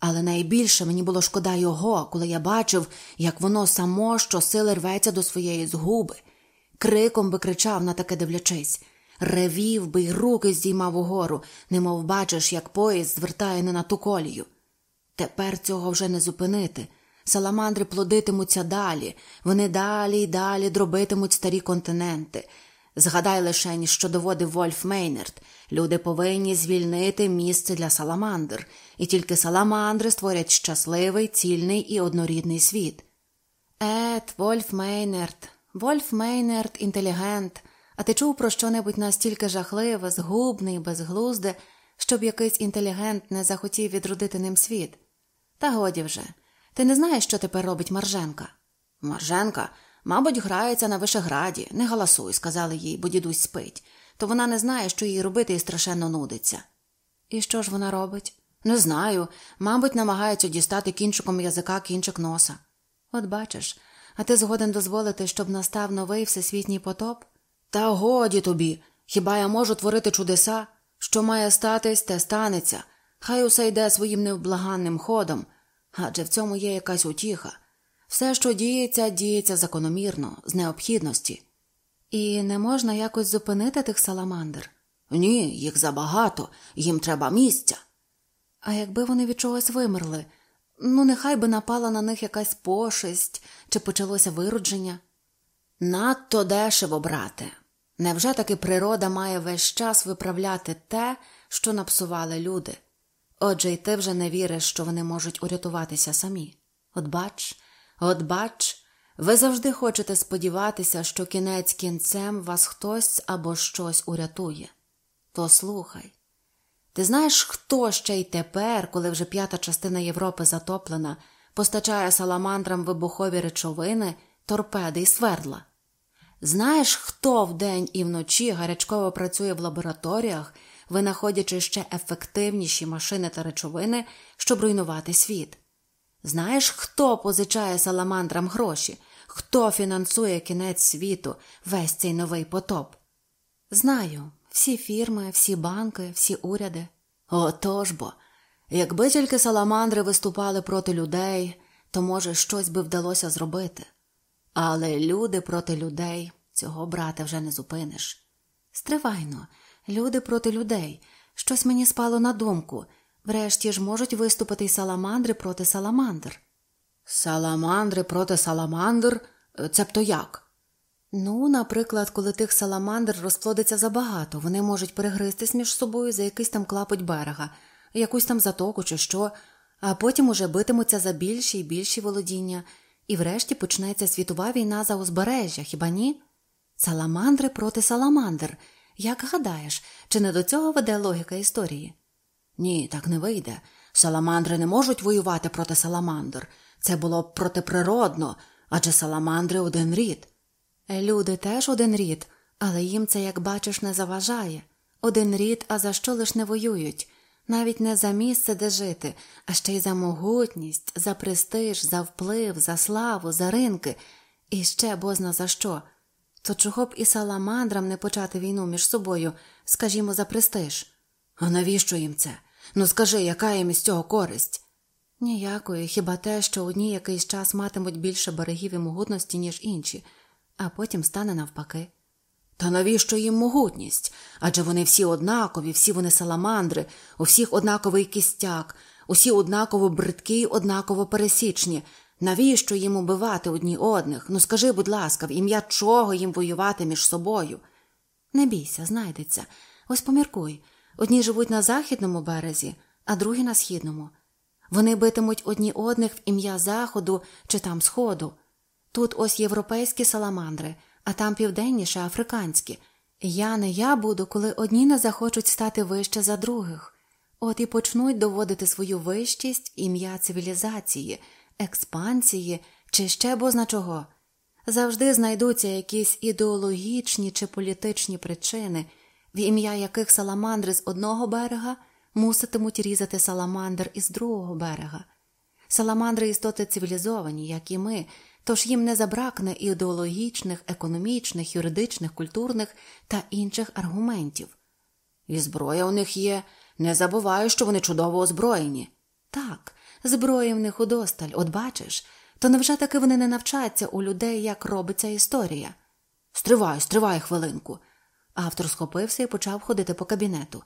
[SPEAKER 1] Але найбільше мені було шкода його, коли я бачив, як воно само щосили рветься до своєї згуби. Криком би кричав на таке дивлячись, ревів би й руки здіймав угору, немов бачиш, як поїзд звертає не на ту колію. Тепер цього вже не зупинити. Саламандри плодитимуться далі, вони далі й далі дробитимуть старі континенти. Згадай лишень, що доводив Вольф Мейнерт. Люди повинні звільнити місце для саламандр, і тільки саламандри створять щасливий, цільний і однорідний світ. Ет, Вольф Мейнерт, Вольф Мейнерт інтелігент, а ти чув про що небудь настільки жахливе, згубне і безглузде, щоб якийсь інтелігент не захотів відродити ним світ? Та годі вже. Ти не знаєш, що тепер робить Марженка? Марженка, мабуть, грається на Вишеграді. Не галасуй, сказали їй, бо дідусь спить. То вона не знає, що їй робити і страшенно нудиться. І що ж вона робить? Не знаю. Мабуть, намагається дістати кінчиком язика кінчик носа. От бачиш, а ти згоден дозволити, щоб настав новий всесвітній потоп? Та годі тобі. Хіба я можу творити чудеса? Що має статись, те станеться. Хай усе йде своїм невблаганним ходом адже в цьому є якась утіха. Все, що діється, діється закономірно, з необхідності. І не можна якось зупинити тих саламандр? Ні, їх забагато, їм треба місця. А якби вони від чогось вимерли, ну нехай би напала на них якась пошесть чи почалося виродження. Надто дешево, брате. Невже таки природа має весь час виправляти те, що напсували люди? Отже, й ти вже не віриш, що вони можуть урятуватися самі. От бач, от бач, ви завжди хочете сподіватися, що кінець кінцем вас хтось або щось урятує. То слухай. Ти знаєш, хто ще й тепер, коли вже п'ята частина Європи затоплена, постачає саламандрам вибухові речовини, торпеди й свердла? Знаєш, хто вдень і вночі гарячково працює в лабораторіях винаходячи ще ефективніші машини та речовини, щоб руйнувати світ. Знаєш, хто позичає саламандрам гроші, хто фінансує кінець світу, весь цей новий потоп? Знаю, всі фірми, всі банки, всі уряди. Отож бо, якби тільки саламандри виступали проти людей, то, може, щось би вдалося зробити. Але люди проти людей цього брате вже не зупиниш. Стривайно, Люди проти людей. Щось мені спало на думку. Врешті ж можуть виступити й саламандри проти саламандр. Саламандри проти саламандр? Цебто як? Ну, наприклад, коли тих саламандр розплодиться забагато, вони можуть перегристись між собою за якийсь там клапоть берега, якусь там затоку чи що, а потім уже битимуться за більші і більші володіння, і врешті почнеться світова війна за узбережжя, хіба ні? Саламандри проти саламандр. Як гадаєш, чи не до цього веде логіка історії? Ні, так не вийде.
[SPEAKER 2] Саламандри не можуть воювати проти саламандр. Це було б протиприродно, адже саламандри один рід.
[SPEAKER 1] Люди теж один рід, але їм це, як бачиш, не заважає. Один рід, а за що лиш не воюють, навіть не за місце, де жити, а ще й за могутність, за престиж, за вплив, за славу, за ринки, і ще бозна за що. То чого б і саламандрам не почати війну між собою, скажімо, за престиж?
[SPEAKER 2] А навіщо їм це? Ну скажи, яка їм із цього користь?
[SPEAKER 1] Ніякої, хіба те, що одні якийсь час матимуть більше берегів і могутності, ніж інші, а потім стане навпаки.
[SPEAKER 2] Та навіщо їм могутність? Адже вони всі однакові, всі вони саламандри, у всіх однаковий кістяк, усі однаково бридкі й однаково пересічні. Навіщо їм убивати одні одних? Ну скажи, будь ласка, в ім'я чого їм воювати між собою?
[SPEAKER 1] Не бійся, знайдеться. Ось поміркуй. Одні живуть на західному березі, а другі на східному. Вони битимуть одні одних в ім'я заходу чи там сходу. Тут ось європейські саламандри, а там південніше африканські. Я не я буду, коли одні не захочуть стати вище за других. От і почнуть доводити свою вищість ім'я цивілізації, експансії чи ще бозна чого. Завжди знайдуться якісь ідеологічні чи політичні причини, в ім'я яких саламандри з одного берега муситимуть різати саламандр із другого берега. Саламандри істоти цивілізовані, як і ми, тож їм не забракне ідеологічних, економічних, юридичних, культурних та інших аргументів.
[SPEAKER 2] І зброя у них є, не забуваю, що вони чудово озброєні.
[SPEAKER 1] Так, зброї в них удосталь, от бачиш, то невже таки вони не навчаться у людей, як робиться історія?
[SPEAKER 2] Стривай, стривай хвилинку.
[SPEAKER 1] Автор схопився і почав ходити по кабінету.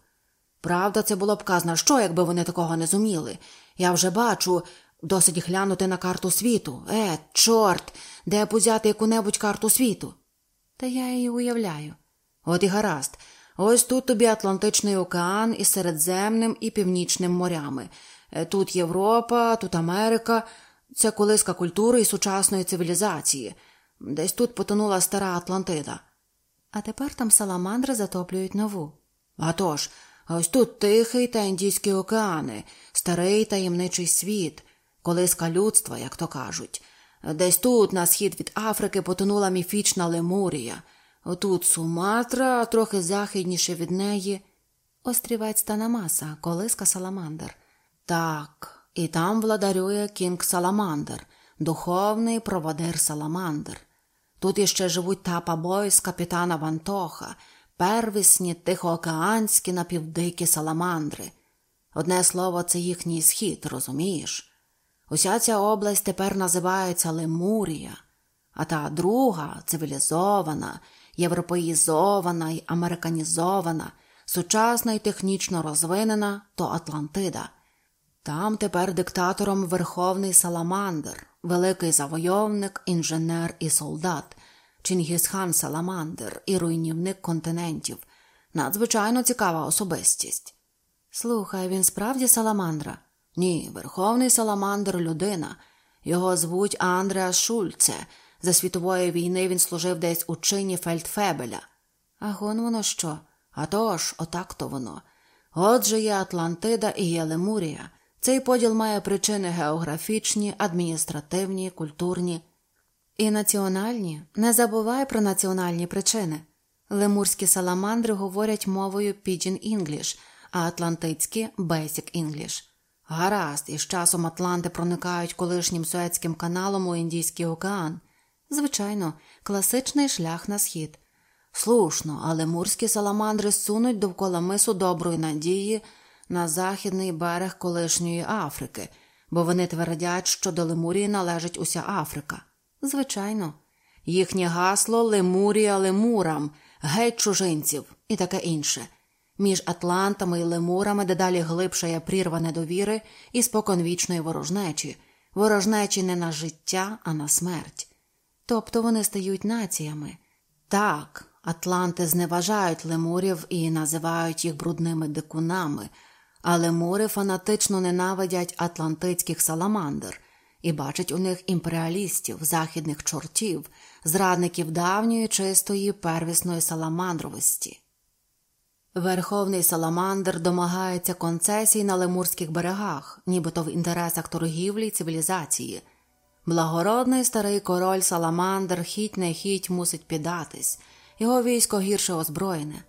[SPEAKER 2] Правда, це було б казна що, якби вони такого не зуміли. Я вже бачу, досить глянути на карту світу. Е, чорт, де б узяти яку-небудь карту світу?
[SPEAKER 1] Та я її уявляю.
[SPEAKER 2] От і гаразд. Ось тут тобі Атлантичний океан із Середземним і Північним морями. Е, тут Європа, тут Америка, це колиска культури і сучасної цивілізації. Десь тут потонула стара Атлантида.
[SPEAKER 1] А тепер там саламандри затоплюють нову.
[SPEAKER 2] А тож, ось тут Тихий та Індійський океани, старий таємничий світ, колиска людства, як то кажуть. Десь тут, на схід від Африки, потонула міфічна Лемурія. Отут Суматра, трохи західніше від неї.
[SPEAKER 1] Острівець Танамаса, колиска Саламандр.
[SPEAKER 2] Так, і там владарює кінг Саламандр, духовний проводир Саламандр. Тут іще живуть тапа бойс капітана Вантоха, первісні тихоокеанські напівдикі саламандри. Одне слово, це їхній схід, розумієш? Уся ця область тепер називається Лемурія, а та друга цивілізована, європеїзована й американізована, сучасна і технічно розвинена, то Атлантида. Там тепер диктатором верховний Саламандр, великий завойовник, інженер і солдат, Чингісхан Саламандр і руйнівник континентів. Надзвичайно цікава особистість.
[SPEAKER 1] Слухай, він справді Саламандра?
[SPEAKER 2] Ні, верховний Саламандр людина. Його звуть Андреас Шульце. За світової війни він служив десь у чині Фельдфебеля.
[SPEAKER 1] А гон воно що?
[SPEAKER 2] А тож, отак то воно. Отже є Атлантида і є Лемурія. Цей поділ має причини географічні, адміністративні, культурні
[SPEAKER 1] і національні. Не забувай про національні причини. Лемурські саламандри говорять мовою Pidgin English, а атлантицькі Basic English.
[SPEAKER 2] Гаразд, і з часом Атланти проникають колишнім Суецьким каналом у Індійський океан.
[SPEAKER 1] Звичайно, класичний шлях на схід.
[SPEAKER 2] Слушно, але мурські саламандри сунуть довкола мису доброї надії на західний берег колишньої Африки, бо вони твердять, що до Лемурії належить уся Африка.
[SPEAKER 1] Звичайно,
[SPEAKER 2] їхнє гасло Лемурія Лемурам, геть чужинців і таке інше. Між Атлантами і Лемурами дедалі глибшає прірва недовіри і споконвічної ворожнечі, ворожнечі не на життя, а на смерть.
[SPEAKER 1] Тобто вони стають націями.
[SPEAKER 2] Так, Атланти зневажають лемурів і називають їх брудними дикунами, а лемури фанатично ненавидять атлантицьких саламандр і бачать у них імперіалістів, західних чортів, зрадників давньої чистої первісної саламандровості.
[SPEAKER 1] Верховний Саламандр домагається концесій на лемурських берегах, нібито в інтересах торгівлі й цивілізації. Благородний старий король Саламандр хіть не хіть мусить піддатись, його військо гірше озброєне.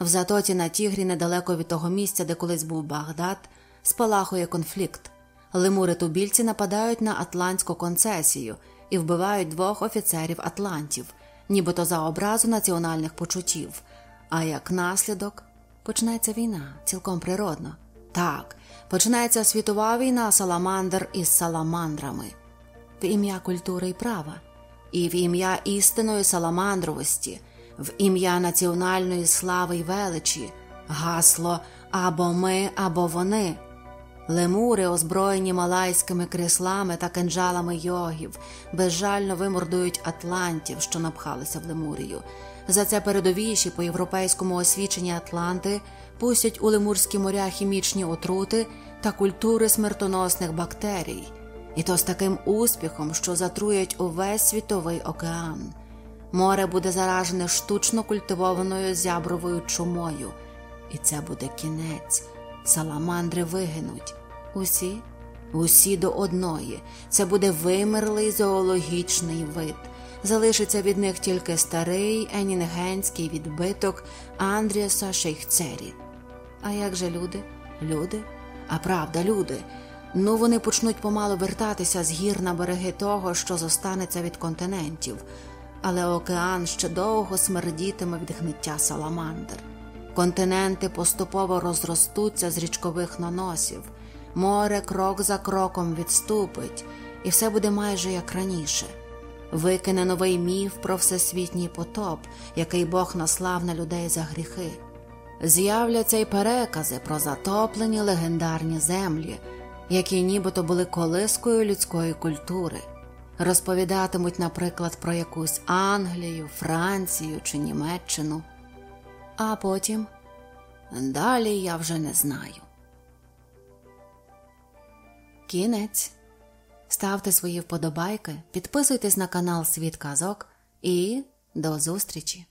[SPEAKER 1] В затоці на Тігрі, недалеко від того місця, де колись був Багдад, спалахує конфлікт. Лемури тубільці нападають на атлантську концесію і вбивають двох офіцерів Атлантів, нібито за образу національних почуттів. А як наслідок почнеться війна цілком природно. Так, починається світова війна Саламандр із саламандрами в ім'я культури і права, і в ім'я істинної саламандровості, в ім'я національної слави й величі, гасло або ми, або вони. Лемури, озброєні малайськими кріслами та кинджалами йогів, безжально вимордують атлантів, що напхалися в Лемурію. За це передовіші по європейському освіченні Атланти пустять у лемурські моря хімічні отрути та культури смертоносних бактерій, і то з таким успіхом, що затруять увесь світовий океан. Море буде заражене штучно культивованою зябровою чумою, і це буде кінець. Саламандри вигинуть. Усі, усі до одної. Це буде вимерлий зоологічний вид. Залишиться від них тільки старий енінгенський відбиток Андріаса Шейхцері. А як же люди? Люди? А правда, люди. Ну вони почнуть помалу вертатися з гір на береги того, що зостанеться від континентів, але океан ще довго смердітиме від гниття саламандр. Континенти поступово розростуться з річкових наносів, море крок за кроком відступить, і все буде майже як раніше. Викине новий міф про всесвітній потоп, який Бог наслав на людей за гріхи. З'являться й перекази про затоплені легендарні землі, які нібито були колискою людської культури, розповідатимуть, наприклад, про якусь Англію, Францію чи Німеччину. А потім далі я вже не знаю. Кінець. Ставте свої вподобайки, підписуйтесь на канал Світ Казок і до зустрічі!